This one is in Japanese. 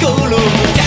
心も